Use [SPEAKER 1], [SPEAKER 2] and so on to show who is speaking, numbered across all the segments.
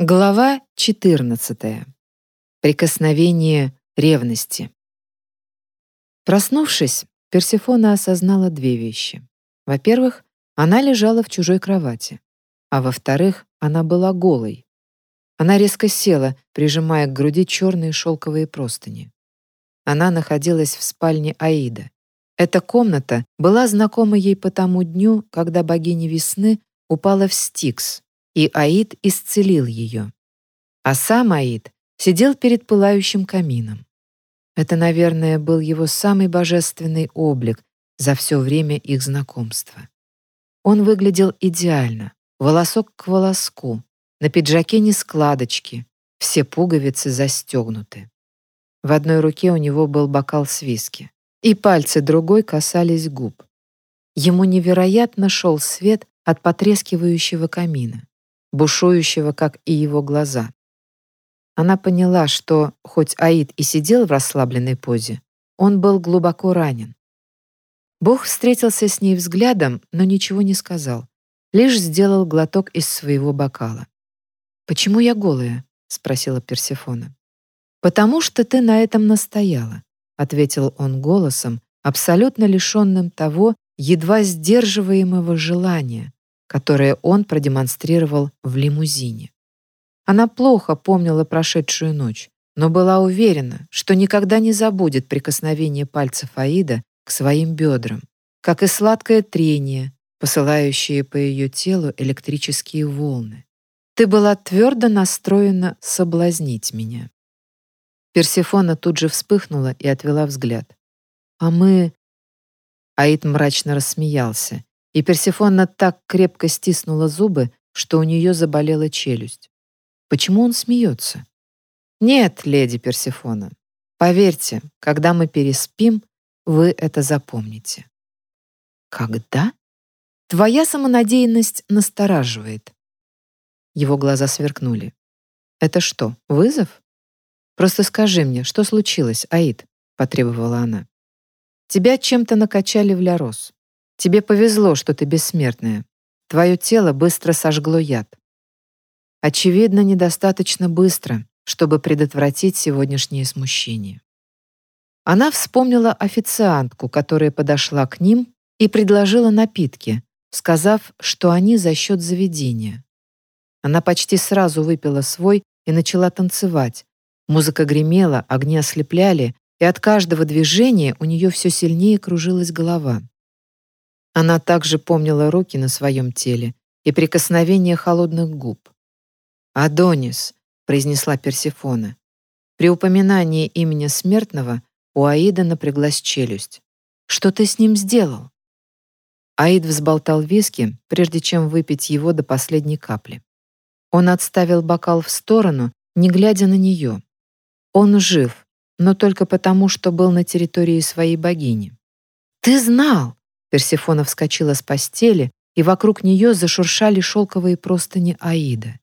[SPEAKER 1] Глава 14. Прикосновение ревности. Проснувшись, Персефона осознала две вещи. Во-первых, она лежала в чужой кровати, а во-вторых, она была голой. Она резко села, прижимая к груди черные шелковые простыни. Она находилась в спальне Аида. Эта комната была знакома ей по тому дню, когда богиня весны упала в Стикс, и Аид исцелил ее. А сам Аид сидел перед пылающим камином. Это, наверное, был его самый божественный облик за все время их знакомства. Он выглядел идеально, волосок к волоску, на пиджаке не складочки, все пуговицы застегнуты. В одной руке у него был бокал с виски, и пальцы другой касались губ. Ему невероятно шел свет от потрескивающего камина бушующего, как и его глаза. Она поняла, что, хоть Аид и сидел в расслабленной позе, он был глубоко ранен. Бог встретился с ней взглядом, но ничего не сказал, лишь сделал глоток из своего бокала. «Почему я голая?» — спросила Персефона. «Потому что ты на этом настояла», — ответил он голосом, абсолютно лишенным того едва сдерживаемого желания, которое он продемонстрировал в лимузине. Она плохо помнила прошедшую ночь, но была уверена, что никогда не забудет прикосновение пальцев Аида к своим бедрам, как и сладкое трение, посылающее по ее телу электрические волны. Ты была твердо настроена соблазнить меня. Персефона тут же вспыхнула и отвела взгляд. А мы... Аид мрачно рассмеялся, и Персефона так крепко стиснула зубы, что у нее заболела челюсть. Почему он смеется? Нет, леди Персефона. Поверьте, когда мы переспим, вы это запомните. Когда? Твоя самонадеянность настораживает. Его глаза сверкнули. Это что, вызов? Просто скажи мне, что случилось, Аид, потребовала она. Тебя чем-то накачали в лярос. Тебе повезло, что ты бессмертная. Твое тело быстро сожгло яд. Очевидно, недостаточно быстро, чтобы предотвратить сегодняшнее смущение. Она вспомнила официантку, которая подошла к ним и предложила напитки, сказав, что они за счет заведения. Она почти сразу выпила свой и начала танцевать. Музыка гремела, огни ослепляли, и от каждого движения у нее все сильнее кружилась голова. Она также помнила руки на своем теле и прикосновение холодных губ. «Адонис», — произнесла Персефона. При упоминании имени смертного у Аида напряглась челюсть. «Что ты с ним сделал?» Аид взболтал виски, прежде чем выпить его до последней капли. Он отставил бокал в сторону, не глядя на нее. Он жив, но только потому, что был на территории своей богини. «Ты знал!» Персефона вскочила с постели, и вокруг нее зашуршали шелковые простыни Аида.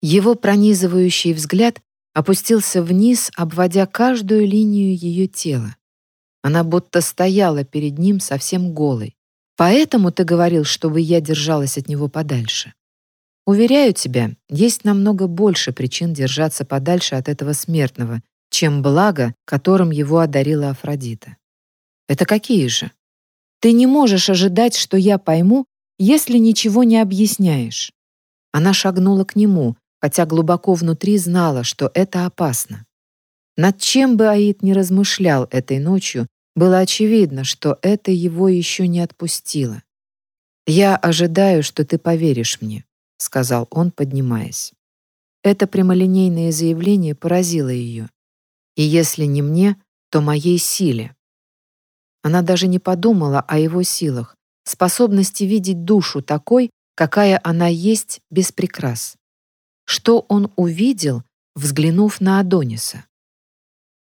[SPEAKER 1] Его пронизывающий взгляд опустился вниз, обводя каждую линию ее тела. Она будто стояла перед ним совсем голой. Поэтому ты говорил, чтобы я держалась от него подальше. Уверяю тебя, есть намного больше причин держаться подальше от этого смертного, чем благо, которым его одарила Афродита. Это какие же? Ты не можешь ожидать, что я пойму, если ничего не объясняешь. Она шагнула к нему, хотя глубоко внутри знала, что это опасно. Над чем бы Аид не размышлял этой ночью, было очевидно, что это его еще не отпустило. «Я ожидаю, что ты поверишь мне», — сказал он, поднимаясь. Это прямолинейное заявление поразило ее. И если не мне, то моей силе. Она даже не подумала о его силах, способности видеть душу такой, какая она есть без прикрас. Что он увидел, взглянув на Адониса?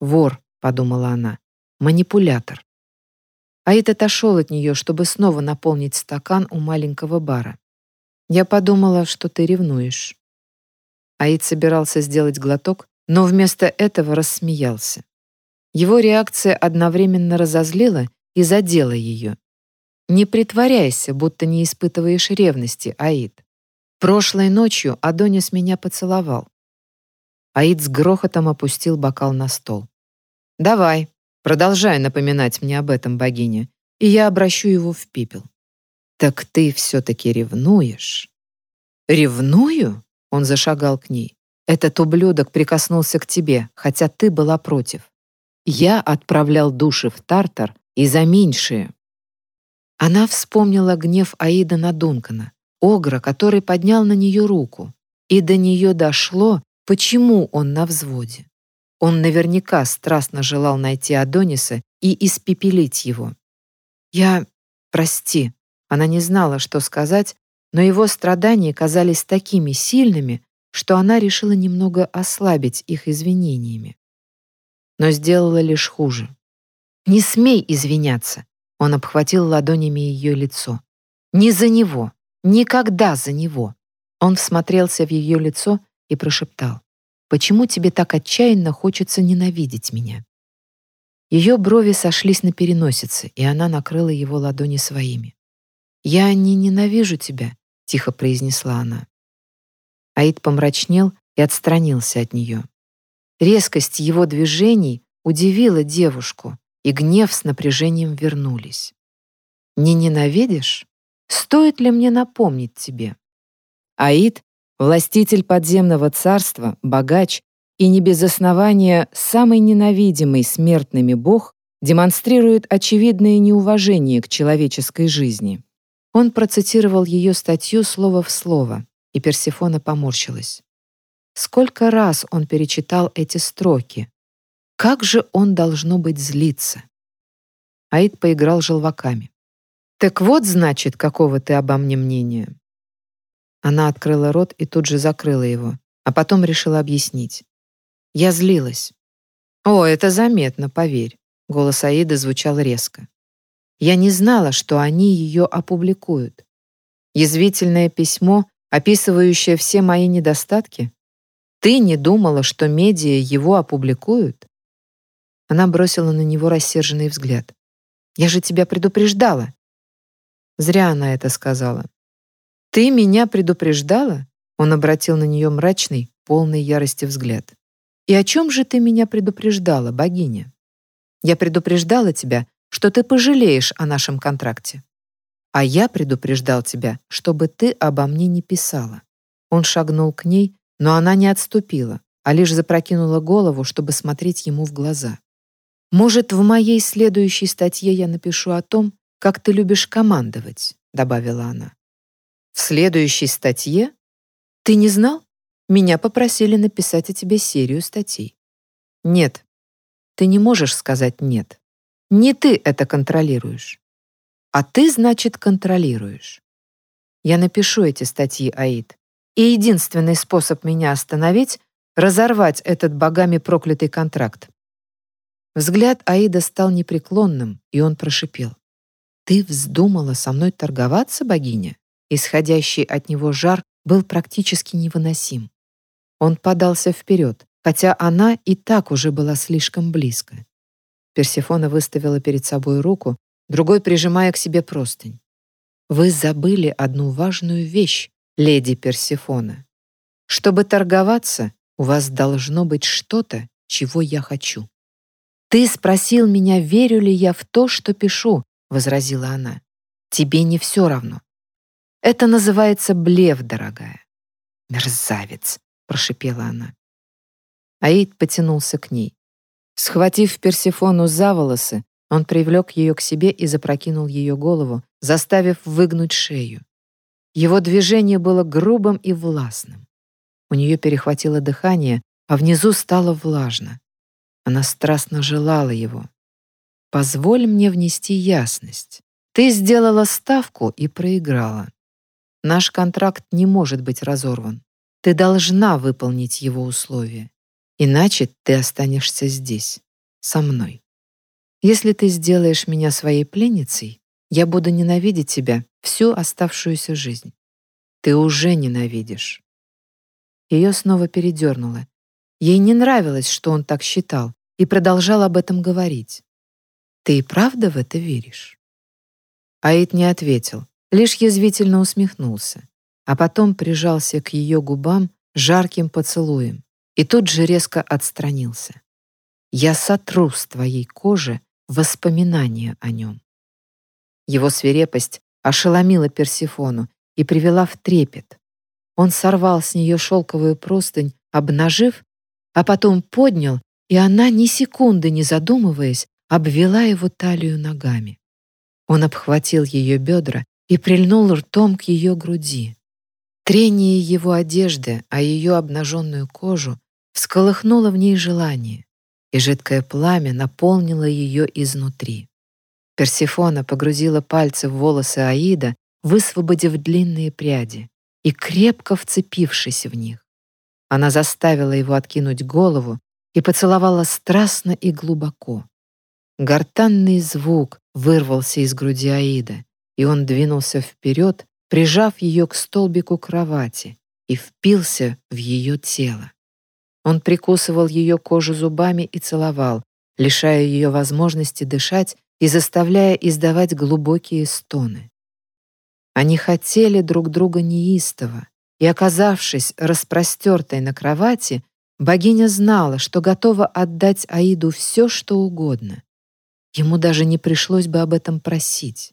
[SPEAKER 1] «Вор», — подумала она, — «манипулятор». Аид отошел от нее, чтобы снова наполнить стакан у маленького бара. «Я подумала, что ты ревнуешь». Аид собирался сделать глоток, но вместо этого рассмеялся. Его реакция одновременно разозлила и задела ее. «Не притворяйся, будто не испытываешь ревности, Аид. Прошлой ночью Адонис меня поцеловал. Аид с грохотом опустил бокал на стол. «Давай, продолжай напоминать мне об этом, богине, и я обращу его в пепел». «Так ты все-таки ревнуешь?» «Ревную?» — он зашагал к ней. «Этот ублюдок прикоснулся к тебе, хотя ты была против. Я отправлял души в Тартар и за меньшие». Она вспомнила гнев Аида на Дункана, Огра, который поднял на нее руку, и до нее дошло, почему он на взводе. Он наверняка страстно желал найти Адониса и испепелить его. «Я... прости». Она не знала, что сказать, но его страдания казались такими сильными, что она решила немного ослабить их извинениями. Но сделала лишь хуже. «Не смей извиняться!» Он обхватил ладонями ее лицо. «Не за него! Никогда за него!» Он всмотрелся в ее лицо и прошептал. Почему тебе так отчаянно хочется ненавидеть меня?» Ее брови сошлись на переносице, и она накрыла его ладони своими. «Я не ненавижу тебя», — тихо произнесла она. Аид помрачнел и отстранился от нее. Резкость его движений удивила девушку, и гнев с напряжением вернулись. «Не ненавидишь? Стоит ли мне напомнить тебе?» Аид Властитель подземного царства, богач и не без основания самый ненавидимый смертными бог демонстрирует очевидное неуважение к человеческой жизни. Он процитировал ее статью слово в слово, и Персефона поморщилась. Сколько раз он перечитал эти строки. Как же он должно быть злиться? Аид поиграл желваками. «Так вот, значит, какого ты обо мне мнения. Она открыла рот и тут же закрыла его, а потом решила объяснить. Я злилась. «О, это заметно, поверь», — голос Аиды звучал резко. «Я не знала, что они ее опубликуют. Язвительное письмо, описывающее все мои недостатки? Ты не думала, что медиа его опубликуют?» Она бросила на него рассерженный взгляд. «Я же тебя предупреждала». Зря она это сказала. «Ты меня предупреждала?» Он обратил на нее мрачный, полный ярости взгляд. «И о чем же ты меня предупреждала, богиня? Я предупреждала тебя, что ты пожалеешь о нашем контракте. А я предупреждал тебя, чтобы ты обо мне не писала». Он шагнул к ней, но она не отступила, а лишь запрокинула голову, чтобы смотреть ему в глаза. «Может, в моей следующей статье я напишу о том, как ты любишь командовать», — добавила она. В следующей статье? Ты не знал? Меня попросили написать о тебе серию статей. Нет. Ты не можешь сказать «нет». Не ты это контролируешь. А ты, значит, контролируешь. Я напишу эти статьи, Аид. И единственный способ меня остановить — разорвать этот богами проклятый контракт. Взгляд Аида стал непреклонным, и он прошипел. «Ты вздумала со мной торговаться, богиня? Исходящий от него жар был практически невыносим. Он подался вперед, хотя она и так уже была слишком близко. Персефона выставила перед собой руку, другой прижимая к себе простынь. «Вы забыли одну важную вещь, леди Персефона. Чтобы торговаться, у вас должно быть что-то, чего я хочу». «Ты спросил меня, верю ли я в то, что пишу», — возразила она. «Тебе не все равно. Это называется блев, дорогая. Мерзавец, прошипела она. Аид потянулся к ней. Схватив Персефону за волосы, он привлек ее к себе и запрокинул ее голову, заставив выгнуть шею. Его движение было грубым и властным. У нее перехватило дыхание, а внизу стало влажно. Она страстно желала его. «Позволь мне внести ясность. Ты сделала ставку и проиграла. Наш контракт не может быть разорван. Ты должна выполнить его условия. Иначе ты останешься здесь, со мной. Если ты сделаешь меня своей пленницей, я буду ненавидеть тебя всю оставшуюся жизнь. Ты уже ненавидишь. Ее снова передернуло. Ей не нравилось, что он так считал, и продолжал об этом говорить. «Ты и правда в это веришь?» Аид не ответил, лишь язвительно усмехнулся. а потом прижался к ее губам жарким поцелуем и тут же резко отстранился. «Я сотру с твоей кожи воспоминания о нем». Его свирепость ошеломила Персифону и привела в трепет. Он сорвал с нее шелковую простынь, обнажив, а потом поднял, и она, ни секунды не задумываясь, обвела его талию ногами. Он обхватил ее бедра и прильнул ртом к ее груди. Трение его одежды, а ее обнаженную кожу всколыхнуло в ней желание, и жидкое пламя наполнило ее изнутри. Персифона погрузила пальцы в волосы Аида, высвободив длинные пряди и крепко вцепившись в них. Она заставила его откинуть голову и поцеловала страстно и глубоко. Гортанный звук вырвался из груди Аида, и он двинулся вперед, прижав ее к столбику кровати и впился в ее тело. Он прикусывал ее кожу зубами и целовал, лишая ее возможности дышать и заставляя издавать глубокие стоны. Они хотели друг друга неистово, и, оказавшись распростертой на кровати, богиня знала, что готова отдать Аиду все, что угодно. Ему даже не пришлось бы об этом просить.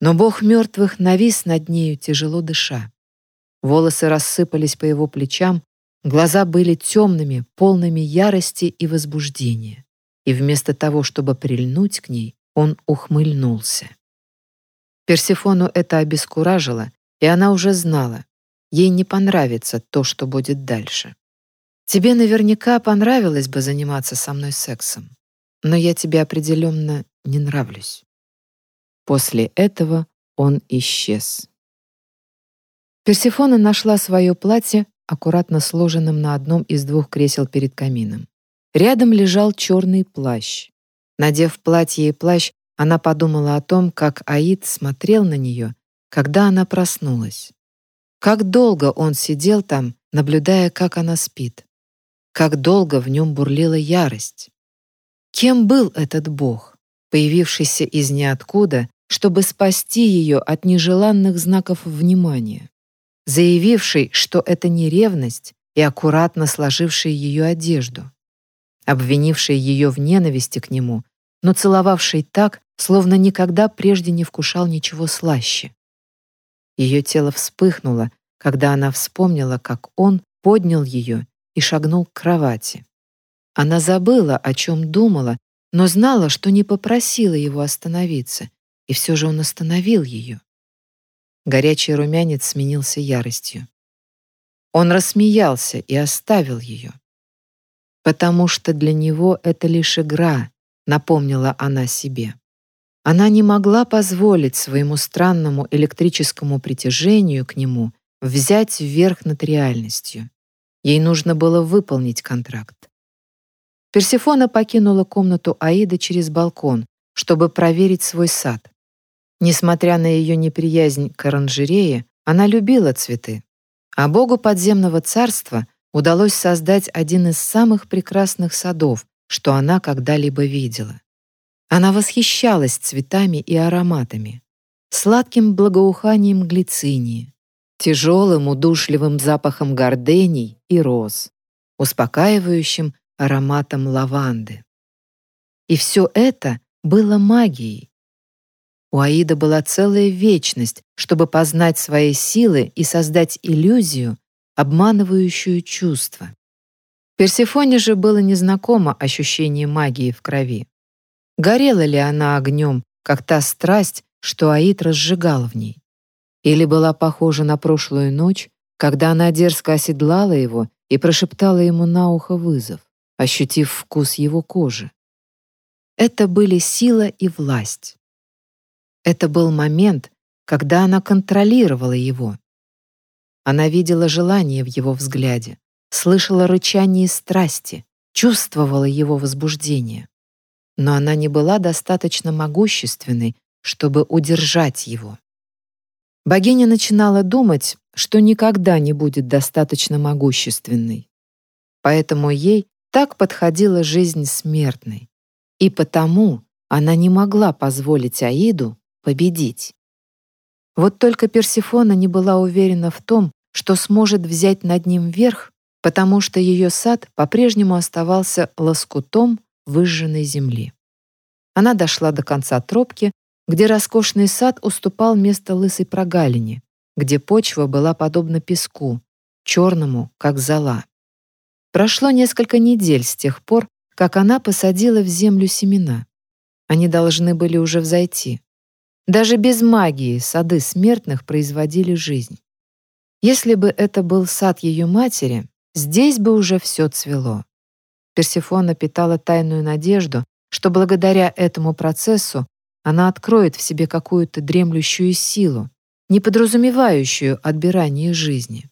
[SPEAKER 1] Но бог мертвых навис над нею, тяжело дыша. Волосы рассыпались по его плечам, глаза были темными, полными ярости и возбуждения. И вместо того, чтобы прильнуть к ней, он ухмыльнулся. Персефону это обескуражило, и она уже знала, ей не понравится то, что будет дальше. Тебе наверняка понравилось бы заниматься со мной сексом, но я тебе определенно не нравлюсь. После этого он исчез. Персефона нашла свое платье, аккуратно сложенным на одном из двух кресел перед камином. Рядом лежал черный плащ. Надев платье и плащ, она подумала о том, как Аид смотрел на нее, когда она проснулась. Как долго он сидел там, наблюдая, как она спит. Как долго в нем бурлила ярость. Кем был этот бог, появившийся из ниоткуда чтобы спасти ее от нежеланных знаков внимания, заявивший, что это не ревность и аккуратно сложивший ее одежду, обвинивший ее в ненависти к нему, но целовавший так, словно никогда прежде не вкушал ничего слаще. Ее тело вспыхнуло, когда она вспомнила, как он поднял ее и шагнул к кровати. Она забыла, о чем думала, но знала, что не попросила его остановиться, и все же он остановил ее. Горячий румянец сменился яростью. Он рассмеялся и оставил ее. «Потому что для него это лишь игра», — напомнила она себе. Она не могла позволить своему странному электрическому притяжению к нему взять вверх над реальностью. Ей нужно было выполнить контракт. Персефона покинула комнату Аида через балкон, чтобы проверить свой сад. Несмотря на ее неприязнь к оранжерее, она любила цветы. А богу подземного царства удалось создать один из самых прекрасных садов, что она когда-либо видела. Она восхищалась цветами и ароматами, сладким благоуханием глицинии, тяжелым удушливым запахом гордений и роз, успокаивающим ароматом лаванды. И все это было магией, у Аида была целая вечность, чтобы познать свои силы и создать иллюзию, обманывающую чувства. Персефоне же было незнакомо ощущение магии в крови. Горела ли она огнем, как та страсть, что Аид разжигал в ней? Или была похожа на прошлую ночь, когда она дерзко оседлала его и прошептала ему на ухо вызов, ощутив вкус его кожи? Это были сила и власть. Это был момент, когда она контролировала его. Она видела желание в его взгляде, слышала рычание страсти, чувствовала его возбуждение. Но она не была достаточно могущественной, чтобы удержать его. Богиня начинала думать, что никогда не будет достаточно могущественной. Поэтому ей так подходила жизнь смертной. И потому она не могла позволить Аиду победить. Вот только Персифона не была уверена в том, что сможет взять над ним верх, потому что ее сад по-прежнему оставался лоскутом выжженной земли. Она дошла до конца тропки, где роскошный сад уступал место лысой прогалине, где почва была подобна песку, черному, как зола. Прошло несколько недель с тех пор, как она посадила в землю семена. Они должны были уже взойти. Даже без магии сады смертных производили жизнь. Если бы это был сад ее матери, здесь бы уже все цвело. Персифона питала тайную надежду, что благодаря этому процессу она откроет в себе какую-то дремлющую силу, не подразумевающую отбирание жизни.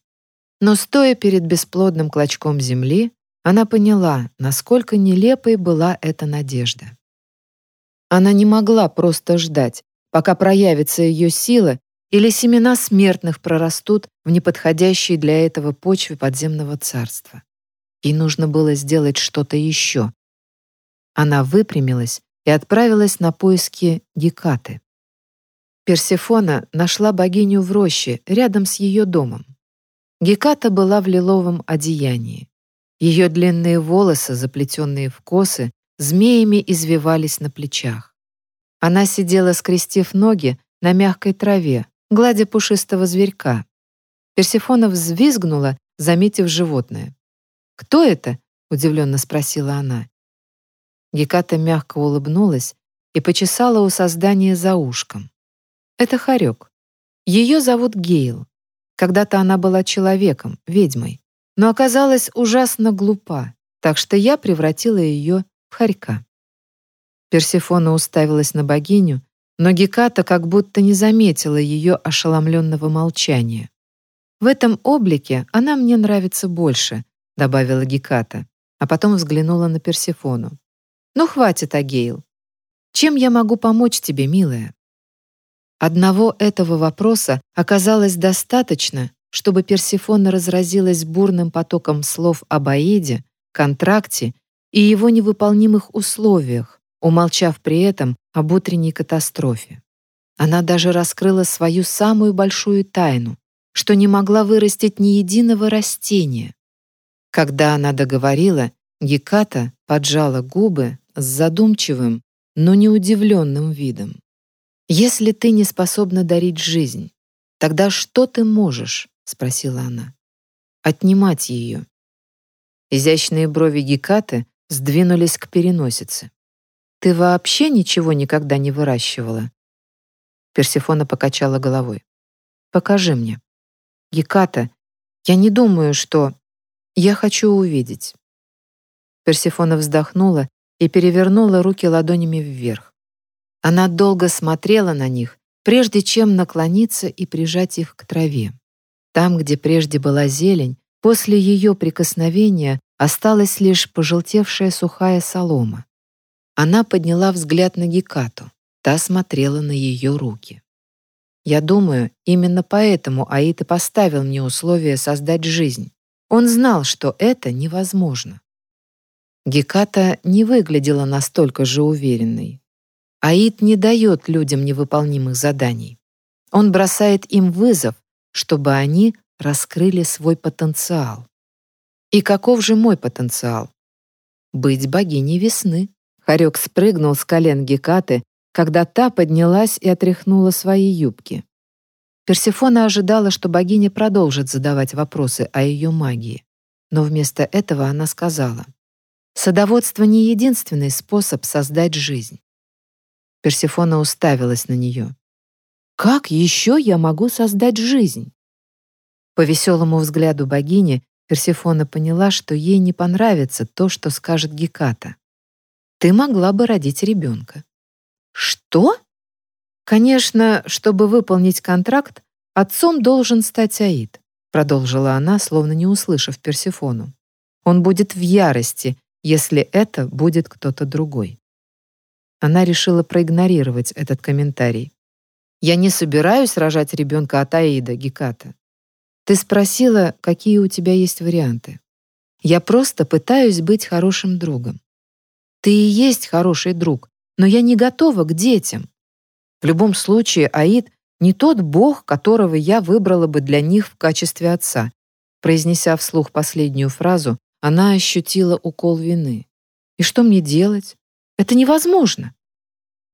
[SPEAKER 1] Но стоя перед бесплодным клочком земли, она поняла, насколько нелепой была эта надежда. Она не могла просто ждать, пока проявится ее сила или семена смертных прорастут в неподходящей для этого почве подземного царства. Ей нужно было сделать что-то еще. Она выпрямилась и отправилась на поиски Гекаты. Персефона нашла богиню в роще рядом с ее домом. Геката была в лиловом одеянии. Ее длинные волосы, заплетенные в косы, змеями извивались на плечах. Она сидела, скрестив ноги, на мягкой траве, гладя пушистого зверька. Персефона взвизгнула, заметив животное. «Кто это?» — удивленно спросила она. Геката мягко улыбнулась и почесала у создания за ушком. Это хорек. Ее зовут Гейл. Когда-то она была человеком, ведьмой, но оказалась ужасно глупа, так что я превратила ее в хорька. Персефона уставилась на богиню, но Геката как будто не заметила ее ошеломленного молчания. «В этом облике она мне нравится больше», — добавила Геката, а потом взглянула на Персефону. «Ну, хватит, Агейл. Чем я могу помочь тебе, милая?» Одного этого вопроса оказалось достаточно, чтобы Персефона разразилась бурным потоком слов об Аиде, контракте и его невыполнимых условиях, умолчав при этом об утренней катастрофе. Она даже раскрыла свою самую большую тайну, что не могла вырастить ни единого растения. Когда она договорила, Геката поджала губы с задумчивым, но не удивленным видом. «Если ты не способна дарить жизнь, тогда что ты можешь?» — спросила она. «Отнимать ее». Изящные брови Гекаты сдвинулись к переносице. «Ты вообще ничего никогда не выращивала?» Персифона покачала головой. «Покажи мне». «Геката, я не думаю, что...» «Я хочу увидеть». Персифона вздохнула и перевернула руки ладонями вверх. Она долго смотрела на них, прежде чем наклониться и прижать их к траве. Там, где прежде была зелень, после ее прикосновения осталась лишь пожелтевшая сухая солома. Она подняла взгляд на Гекату. Та смотрела на ее руки. Я думаю, именно поэтому Аид поставил мне условие создать жизнь. Он знал, что это невозможно. Геката не выглядела настолько же уверенной. Аид не дает людям невыполнимых заданий. Он бросает им вызов, чтобы они раскрыли свой потенциал. И каков же мой потенциал? Быть богиней весны. Харек спрыгнул с колен Гекаты, когда та поднялась и отряхнула свои юбки. Персефона ожидала, что богиня продолжит задавать вопросы о ее магии. Но вместо этого она сказала, «Садоводство не единственный способ создать жизнь. Персефона уставилась на нее. «Как еще я могу создать жизнь?» По веселому взгляду богини Персефона поняла, что ей не понравится то, что скажет Геката. «Ты могла бы родить ребенка». «Что?» «Конечно, чтобы выполнить контракт, отцом должен стать Аид», продолжила она, словно не услышав Персефону. «Он будет в ярости, если это будет кто-то другой». Она решила проигнорировать этот комментарий. «Я не собираюсь рожать ребенка от Аида, Геката. Ты спросила, какие у тебя есть варианты. Я просто пытаюсь быть хорошим другом. Ты и есть хороший друг, но я не готова к детям. В любом случае, Аид не тот бог, которого я выбрала бы для них в качестве отца. Произнеся вслух последнюю фразу, она ощутила укол вины. И что мне делать? Это невозможно.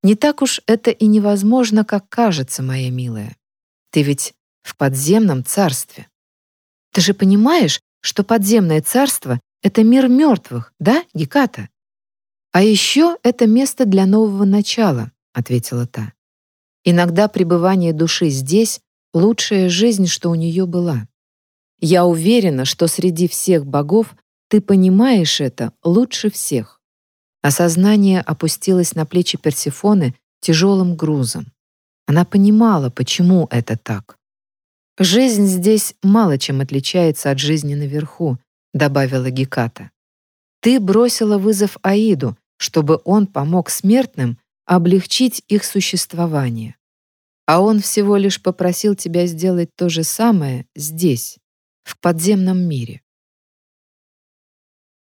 [SPEAKER 1] Не так уж это и невозможно, как кажется, моя милая. Ты ведь в подземном царстве. Ты же понимаешь, что подземное царство — это мир мертвых, да, Геката? А еще это место для нового начала, ответила та. Иногда пребывание души здесь — лучшая жизнь, что у нее была. Я уверена, что среди всех богов ты понимаешь это лучше всех. Осознание опустилось на плечи Персефоны тяжелым грузом. Она понимала, почему это так. «Жизнь здесь мало чем отличается от жизни наверху», добавила Геката. «Ты бросила вызов Аиду, чтобы он помог смертным облегчить их существование. А он всего лишь попросил тебя сделать то же самое здесь, в подземном мире.